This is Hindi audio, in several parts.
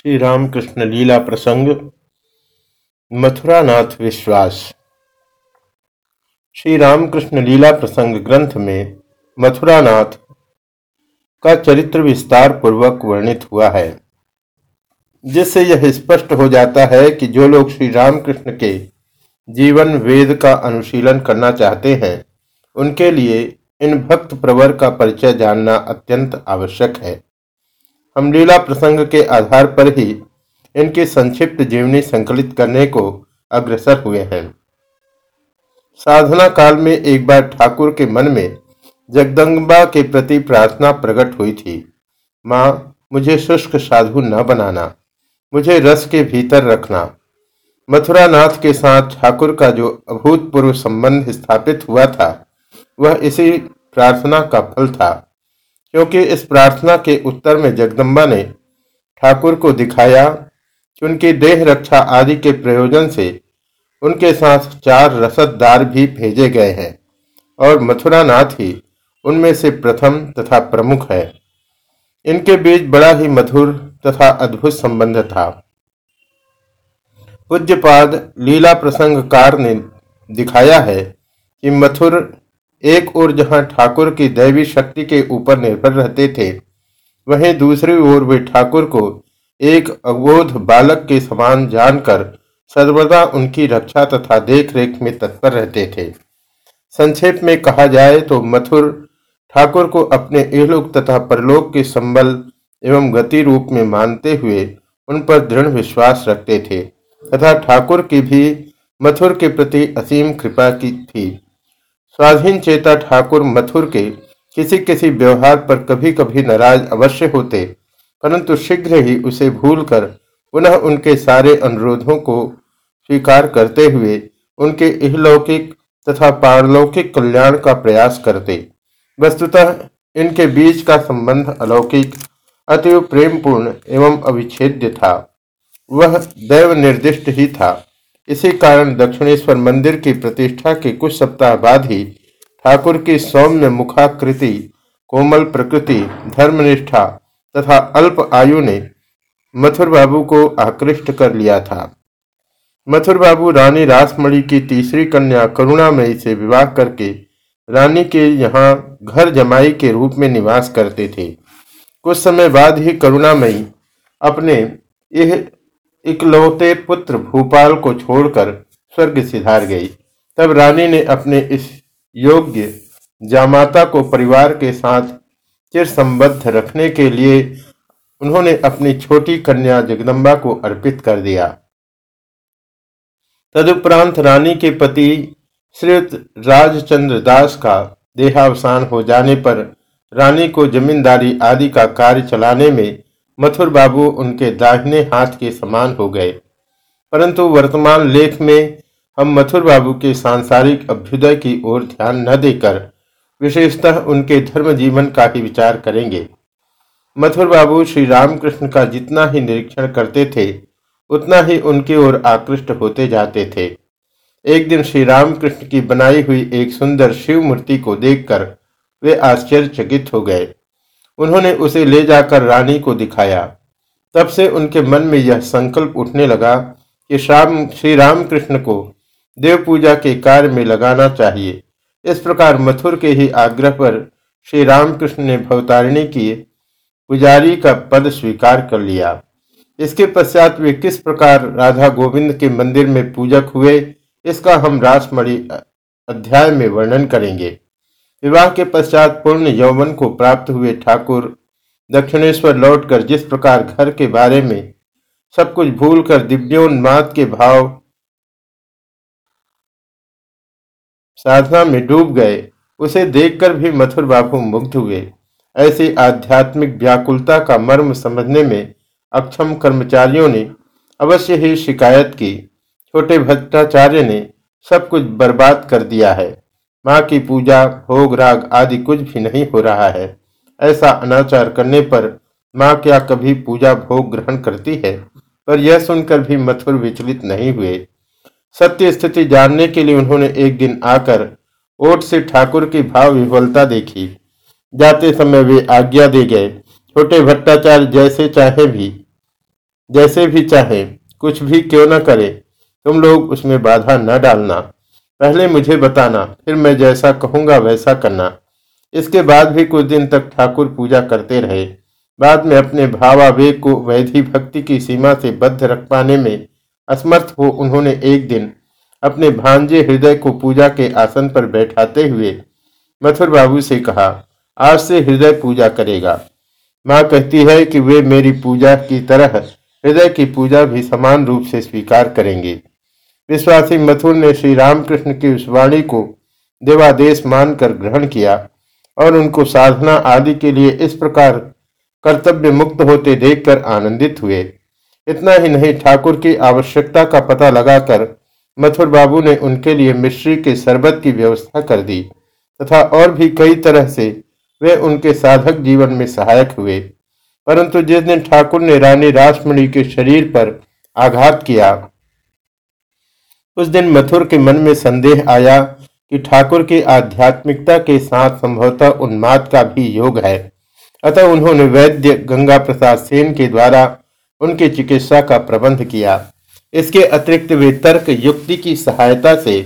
श्री रामकृष्ण लीला प्रसंग, मथुरानाथ विश्वास। श्री रामकृष्ण लीला प्रसंग ग्रंथ में मथुरानाथ का चरित्र विस्तार पूर्वक वर्णित हुआ है, जिससे यह स्पष्ट हो जाता है कि जो लोग श्री रामकृष्ण के जीवन वेद का अनुशीलन करना चाहते हैं, उनके लिए इन भक्त प्रवर का परिचय जानना अत्यंत आवश्यक है। हम लीला प्रसंग के आधार पर ही इनकी संक्षिप्त जीवनी संकलित करने को अग्रसर हुए हैं। साधना काल में एक बार ठाकुर के मन में जगदम्बा के प्रति प्रार्थना प्रकट हुई थी, माँ, मुझे शुष्क साधु न बनाना, मुझे रस के भीतर रखना। मथुरा नाथ के साथ ठाकुर का जो अभूतपूर्व संबंध स्थापित हुआ था, वह इसी प्रार्थना का फल था। क्योंकि इस प्रार्थना के उत्तर में जगदम्बा ने ठाकुर को दिखाया कि उनकी देह रक्षा आदि के प्रयोजन से उनके साथ चार रसददार भी भेजे गए हैं और मथुरा नाथ ही उनमें से प्रथम तथा प्रमुख है। इनके बीच बड़ा ही मधुर तथा अद्भुत संबंध था। पूज्यपाद लीला प्रसंगकार ने दिखाया है कि मथुर एक ओर जहाँ ठाकुर की दैवी शक्ति के ऊपर निर्भर रहते थे, वहीं दूसरी ओर वे ठाकुर को एक अवोध बालक के समान जानकर सर्वदा उनकी रक्षा तथा देखरेख में तत्पर रहते थे। संक्षेप में कहा जाए तो मथुर ठाकुर को अपने इहलोक तथा परलोक के संबल एवं गति रूप में मानते हुए उन पर दृढ़ विश्वास रखते थे, तथा ठाकुर की भी मथुर के प्रति असीम कृपा की थी। स्वाधीन चेता ठाकुर मथुर के किसी किसी व्यवहार पर कभी कभी नाराज़ अवश्य होते, परंतु शीघ्र ही उसे भूलकर पुनः उनके सारे अनुरोधों को स्वीकार करते हुए उनके इहलौकिक तथा पारलौकिक कल्याण का प्रयास करते। वस्तुतः इनके बीच का संबंध अलौकिक अतिव प्रेमपूर्ण एवं अविच्छेद्य था। वह दैव निर्दिष्ट ही था। इसी कारण दक्षिणेश्वर मंदिर की प्रतिष्ठा के कुछ सप्ताह बाद ही ठाकुर की सौम्य मुखाकृति, कोमल प्रकृति, धर्मनिष्ठा तथा अल्प आयु ने मथुर बाबू को आकृष्ट कर लिया था। मथुर बाबू रानी रासमणि की तीसरी कन्या करुणामयी से विवाह करके रानी के यहाँ घर जमाई के रूप में निवास करते थे। कुछ समय बाद ही करुणामयी अपने यह इकलौते पुत्र भूपाल को छोड़कर स्वर्ग सिधार गई। तब रानी ने अपने इस योग्य जामाता को परिवार के साथ चिर संबद्ध रखने के लिए उन्होंने अपनी छोटी कन्या जगदम्बा को अर्पित कर दिया। तदुपरांत रानी के पति श्रीयुक्त राजचंद्र दास का देहावसान हो जाने पर रानी को जमींदारी आदि का कार्य चलाने में मथुर बाबू उनके दाहिने हाथ के समान हो गए। परंतु वर्तमान लेख में हम मथुर बाबू के सांसारिक अभ्युदय की ओर ध्यान न देकर विशेषतः उनके धर्म जीवन का ही विचार करेंगे। मथुर बाबू श्री रामकृष्ण का जितना ही निरीक्षण करते थे, उतना ही उनकी ओर आकृष्ट होते जाते थे। एक दिन श्री रामकृष्ण की बनाई हुई एक सुंदर शिव मूर्ति को देखकर वे आश्चर्यचकित हो गए। उन्होंने उसे ले जाकर रानी को दिखाया। तब से उनके मन में यह संकल्प उठने लगा कि शाम श्री रामकृष्ण को देव पूजा के कार्य में लगाना चाहिए। इस प्रकार मथुर के ही आग्रह पर श्री रामकृष्ण ने भवतारिणी की पुजारी का पद स्वीकार कर लिया। इसके पश्चात वे किस प्रकार राधा गोविंद के मंदिर में पूजक हुए, इसका हम रासमणि अध्याय में वर्णन करेंगे। विवाह के पश्चात पूर्ण यौवन को प्राप्त हुए ठाकुर दक्षिणेश्वर लौटकर जिस प्रकार घर के बारे में सब कुछ भूलकर दिव्योन्माद के भाव साधना में डूब गए, उसे देखकर भी मथुर बाबू मुग्ध हुए। ऐसी आध्यात्मिक व्याकुलता का मर्म समझने में अक्षम कर्मचारियों ने अवश्य ही शिकायत की। छोटे भट्टाचार्य ने सब कुछ बर्बाद कर दिया है। माँ की पूजा, भोग, राग आदि कुछ भी नहीं हो रहा है। ऐसा अनाचार करने पर माँ क्या कभी पूजा, भोग ग्रहण करती है? पर यह सुनकर भी मथुर विचलित नहीं हुए। सत्य स्थिति जानने के लिए उन्होंने एक दिन आकर ओट से ठाकुर की भाव विफलता देखी। जाते समय वे आज्ञा दे गए, छोटे भट्टाचार्य, जैसे चाहे भी, जैसे भी चाहे, कुछ भी क्यों न करे? तुम लोग उसमें बाधा न डालना। पहले मुझे बताना, फिर मैं जैसा कहूँगा वैसा करना। इसके बाद भी कुछ दिन तक ठाकुर पूजा करते रहे। बाद में अपने भावावेग को वैधि भक्ति की सीमा से बद्ध रख पाने में असमर्थ हो उन्होंने एक दिन अपने भांजे हृदय को पूजा के आसन पर बैठाते हुए मथुर बाबू से कहा, आज से हृदय पूजा करेगा। माँ कहती है कि वे मेरी पूजा की तरह हृदय की पूजा भी समान रूप से स्वीकार करेंगे। विश्वासी मथुर ने श्री रामकृष्ण की उस वाणी को देवादेश मानकर ग्रहण किया और उनको साधना आदि के लिए इस प्रकार कर्तव्य मुक्त होते देखकर आनंदित हुए। इतना ही नहीं, ठाकुर की आवश्यकता का पता लगाकर मथुर बाबू ने उनके लिए मिश्री के शरबत की व्यवस्था कर दी तथा और भी कई तरह से वे उनके साधक जीवन में सहायक हुए। परंतु जिस दिन ठाकुर ने रानी रासमणि के शरीर पर आघात किया उस दिन मथुर के मन में संदेह आया कि ठाकुर की आध्यात्मिकता के साथ संभवतः उन्माद का भी योग है। अतः उन्होंने वैद्य गंगा प्रसाद सेन के द्वारा उनकी चिकित्सा का प्रबंध किया। इसके अतिरिक्त वे तर्क युक्ति की सहायता से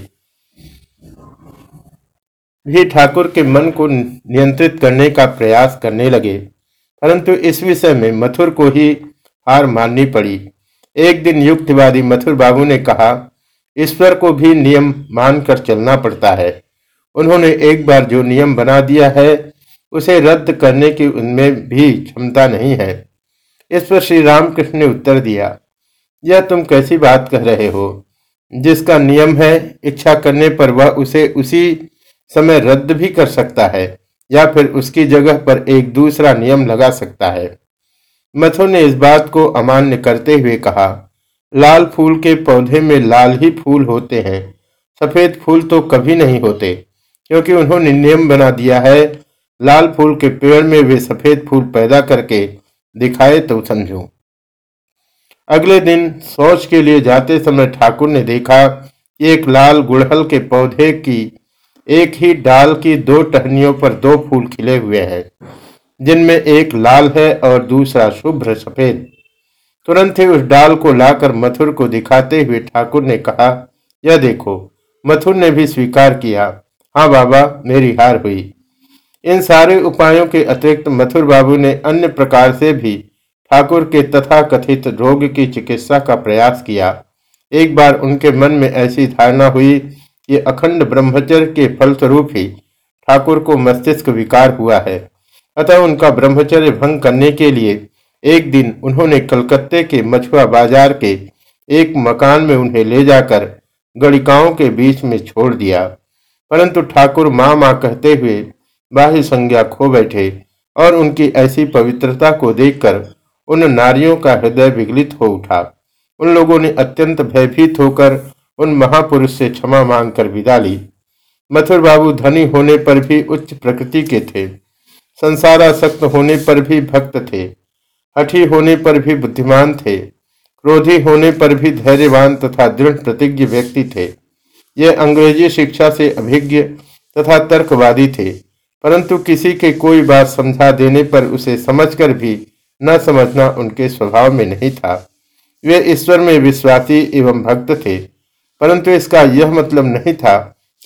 भी ठाकुर के मन को नियंत्रित करने का प्रयास करने लगे। परंतु इस विषय में मथुर को ही हार माननी पड़ी। एक दिन युक्तिवादी मथुर बाबू ने कहा ईश्वर को भी नियम मानकर चलना पड़ता है। उन्होंने एक बार जो नियम बना दिया है, उसे रद्द करने की उनमें भी क्षमता नहीं है। इस पर श्री रामकृष्ण ने उत्तर दिया, यह तुम कैसी बात कह रहे हो? जिसका नियम है इच्छा करने पर वह उसे उसी समय रद्द भी कर सकता है, या फिर उसकी जगह पर एक दूसरा नियम लगा सकता है। मथुर ने इस बात को अमान्य करते हुए कहा लाल फूल के पौधे में लाल ही फूल होते हैं। सफ़ेद फूल तो कभी नहीं होते, क्योंकि उन्होंने नियम बना दिया है। लाल फूल के पेड़ में वे सफ़ेद फूल पैदा करके दिखाए तो समझो। अगले दिन सोच के लिए जाते समय ठाकुर ने देखा कि एक लाल गुड़हल के पौधे की एक ही डाल की दो टहनियों पर दो फूल खिले हुए हैं, जिनमें एक लाल है और दूसरा शुभ्र सफ़ेद। तुरंत ही उस डाल को लाकर मथुर को दिखाते हुए ठाकुर ने कहा, यह देखो, मथुर ने भी स्वीकार किया। हाँ बाबा, मेरी हार हुई। इन सारे उपायों के अतिरिक्त मथुर बाबू ने अन्य प्रकार से भी ठाकुर के तथा कथित रोग की चिकित्सा का प्रयास किया। एक बार उनके मन में ऐसी धारणा हुई कि अखंड ब्रह्मचर्य के फलस्वरूप ही ठाकुर को मस्तिष्क विकार हुआ है। अतः उनका ब्रह्मचर्य भंग करने के लिए एक दिन उन्होंने कलकत्ते के मछुआ बाज़ार के एक मकान में उन्हें ले जाकर गणिकाओं के बीच में छोड़ दिया। परंतु ठाकुर माँ माँ कहते हुए बाह्य संज्ञा खो बैठे और उनकी ऐसी पवित्रता को देखकर उन नारियों का हृदय विगलित हो उठा। उन लोगों ने अत्यंत भयभीत होकर उन महापुरुष से क्षमा मांगकर विदा ली। मथुर बाबू धनी होने पर भी उच्च प्रकृति के थे। संसारासक्त होने पर भी भक्त थे। हठी होने पर भी बुद्धिमान थे, क्रोधी होने पर भी धैर्यवान तथा दृढ़ प्रतिज्ञ व्यक्ति थे। ये अंग्रेज़ी शिक्षा से अभिज्ञ तथा तर्कवादी थे, परंतु किसी के कोई बात समझा देने पर उसे समझकर भी न समझना उनके स्वभाव में नहीं था। वे ईश्वर में विश्वासी एवं भक्त थे, परंतु इसका यह मतलब नहीं था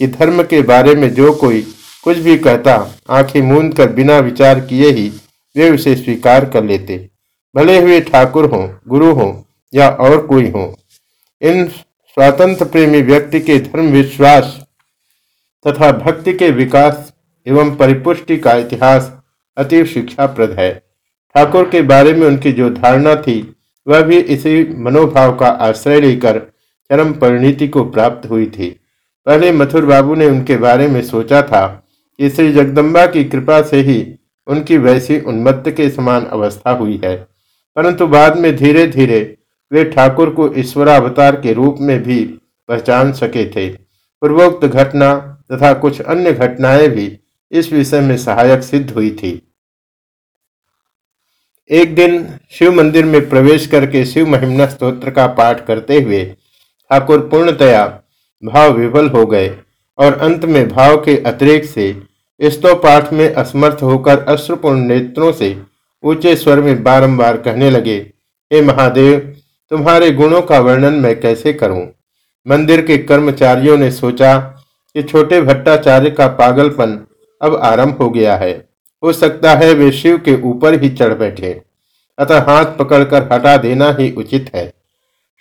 कि धर्म के बारे में जो कोई कुछ भी कहता, आँखें मूंद कर बिना विचार किए ही वे उसे स्वीकार कर लेते। भले हुए ठाकुर हों, गुरु हों, या और कोई हो, इन स्वातंत्र प्रेमी व्यक्ति के धर्म विश्वास तथा भक्ति के विकास एवं परिपुष्टि का इतिहास अति शिक्षाप्रद है। ठाकुर के बारे में उनकी जो धारणा थी, वह भी इसी मनोभाव का आश्रय लेकर चरम परिणति को प्राप्त हुई थी। पहले मथुर बाबू ने उनके बारे में सोचा था कि श्री जगदम्बा की कृपा से ही उनकी वैसी उन्मत्त के समान अवस्था हुई है। परंतु बाद में धीरे धीरे वे ठाकुर को ईश्वरावतार के रूप में भी पहचान सके थे। पूर्वोक्त घटना तथा कुछ अन्य घटनाएँ भी इस विषय में सहायक सिद्ध हुई थी। एक दिन शिव मंदिर में प्रवेश करके शिव महिमना स्त्रोत्र का पाठ करते हुए ठाकुर पूर्णतया भाव विफल हो गए और अंत में भाव के अतिरिक्त से स्तो पाठ में असमर्थ होकर अश्रुपूर्ण नेत्रों से ऊँचे स्वर में बारंबार कहने लगे, हे महादेव, तुम्हारे गुणों का वर्णन मैं कैसे करूँ? मंदिर के कर्मचारियों ने सोचा कि छोटे भट्टाचार्य का पागलपन अब आरंभ हो गया है। हो सकता है वे शिव के ऊपर ही चढ़ बैठे। अतः हाथ पकड़कर हटा देना ही उचित है।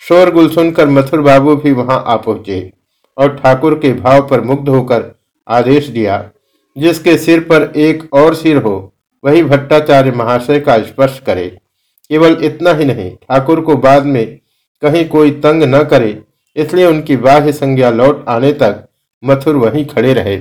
शोरगुल सुनकर मथुर बाबू भी वहाँ आ पहुँचे और ठाकुर के भाव पर मुग्ध होकर आदेश दिया, जिसके सिर पर एक और सिर हो वही भट्टाचार्य महाशय का स्पर्श करे। केवल इतना ही नहीं, ठाकुर को बाद में कहीं कोई तंग न करे, इसलिए उनकी बाह्य संज्ञा लौट आने तक मथुर वहीं खड़े रहे।